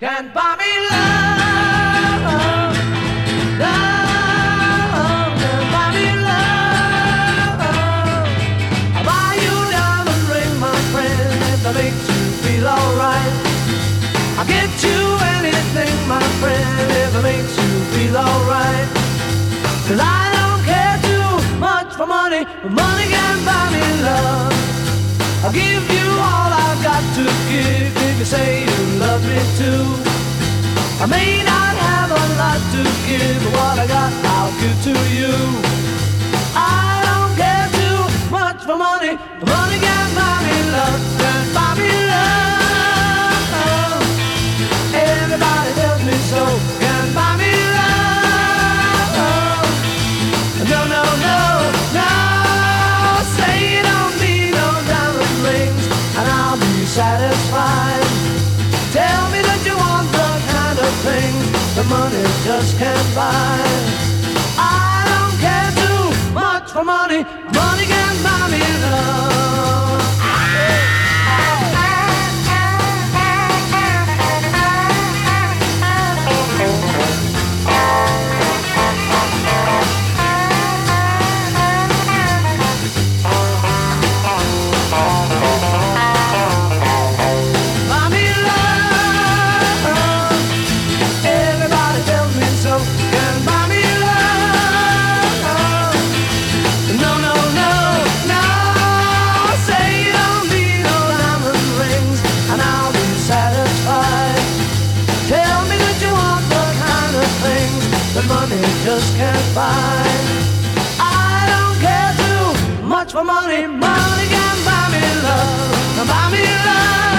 Can't buy me love, love, can't buy me love. I'll buy you diamond ring, my friend, if that makes you feel alright. I'll get you anything, my friend, if it makes you feel alright. Cause I don't care too much for money, but money can buy me love. I'll give you all I've got to give if you say you love me too. I may not have a lot to give, but what I got I'll give to you. I don't care too much for money, money just can't buy. I don't care too much for money. Money can buy me love. just can't buy. I don't care too much for money. Money can buy me love, buy me love.